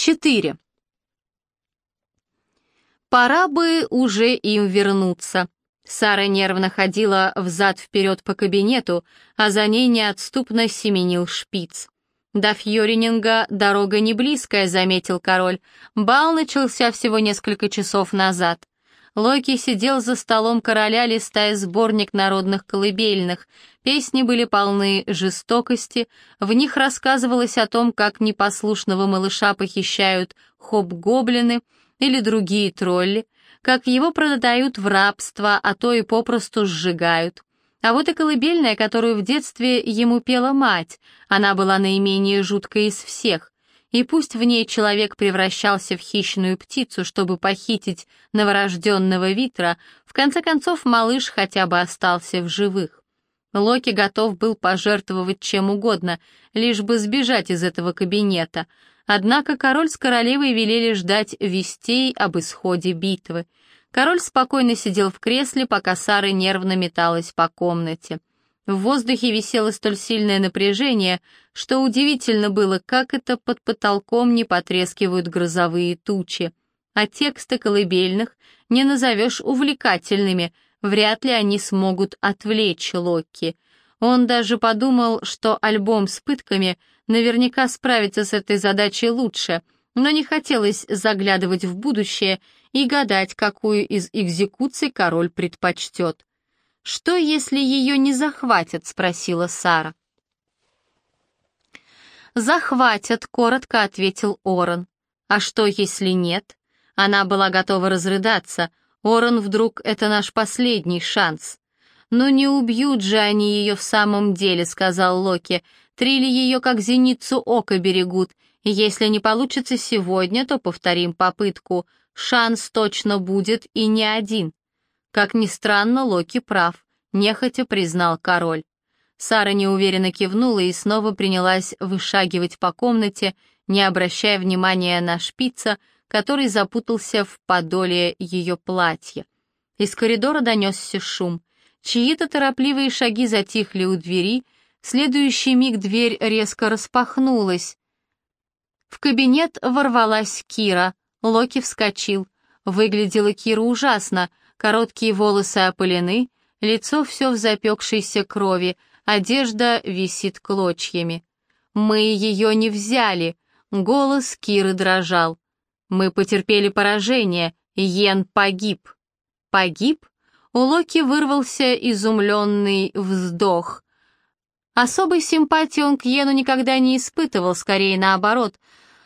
4. Пора бы уже им вернуться. Сара нервно ходила взад-вперед по кабинету, а за ней неотступно семенил шпиц. «До Фьорининга дорога не близкая», — заметил король. «Бал начался всего несколько часов назад». Локи сидел за столом короля, листая сборник народных колыбельных. Песни были полны жестокости, в них рассказывалось о том, как непослушного малыша похищают хоп-гоблины или другие тролли, как его продают в рабство, а то и попросту сжигают. А вот и колыбельная, которую в детстве ему пела мать, она была наименее жуткой из всех. И пусть в ней человек превращался в хищную птицу, чтобы похитить новорожденного Витра, в конце концов малыш хотя бы остался в живых. Локи готов был пожертвовать чем угодно, лишь бы сбежать из этого кабинета. Однако король с королевой велели ждать вестей об исходе битвы. Король спокойно сидел в кресле, пока Сара нервно металась по комнате. В воздухе висело столь сильное напряжение, что удивительно было, как это под потолком не потрескивают грозовые тучи. А тексты колыбельных не назовешь увлекательными, вряд ли они смогут отвлечь Локки. Он даже подумал, что альбом с пытками наверняка справится с этой задачей лучше, но не хотелось заглядывать в будущее и гадать, какую из экзекуций король предпочтет. «Что, если ее не захватят?» — спросила Сара. «Захватят», — коротко ответил Орен. «А что, если нет?» Она была готова разрыдаться. Орен вдруг это наш последний шанс. «Ну не убьют же они ее в самом деле», — сказал Локи. «Трили ее, как зеницу ока берегут. Если не получится сегодня, то повторим попытку. Шанс точно будет и не один». Как ни странно, Локи прав, нехотя признал король. Сара неуверенно кивнула и снова принялась вышагивать по комнате, не обращая внимания на шпица, который запутался в подоле ее платья. Из коридора донесся шум. Чьи-то торопливые шаги затихли у двери, в следующий миг дверь резко распахнулась. В кабинет ворвалась Кира. Локи вскочил. Выглядела Кира ужасно, Короткие волосы опылены, лицо все в запекшейся крови, одежда висит клочьями. «Мы ее не взяли», — голос Киры дрожал. «Мы потерпели поражение, Йен погиб». «Погиб?» У Локи вырвался изумленный вздох. Особой симпатии он к Йену никогда не испытывал, скорее наоборот,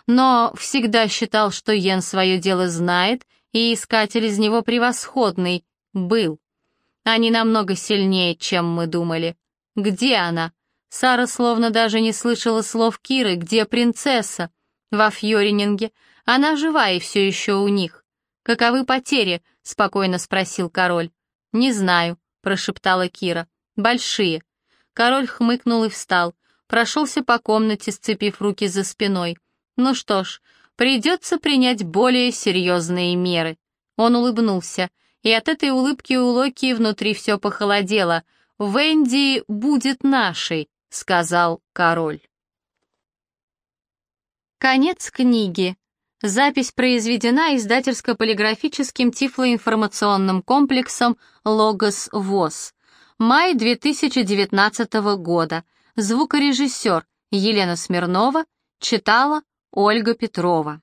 но всегда считал, что Йен свое дело знает и искатель из него превосходный был. Они намного сильнее, чем мы думали. Где она? Сара словно даже не слышала слов Киры. Где принцесса? Во Фьорининге. Она жива и все еще у них. Каковы потери? Спокойно спросил король. Не знаю, прошептала Кира. Большие. Король хмыкнул и встал. Прошелся по комнате, сцепив руки за спиной. Ну что ж, придется принять более серьезные меры. Он улыбнулся, и от этой улыбки у Локи внутри все похолодело. «Венди будет нашей», — сказал король. Конец книги. Запись произведена издательско-полиграфическим тифлоинформационным комплексом «Логос ВОЗ». Май 2019 года. Звукорежиссер Елена Смирнова читала Ольга Петрова.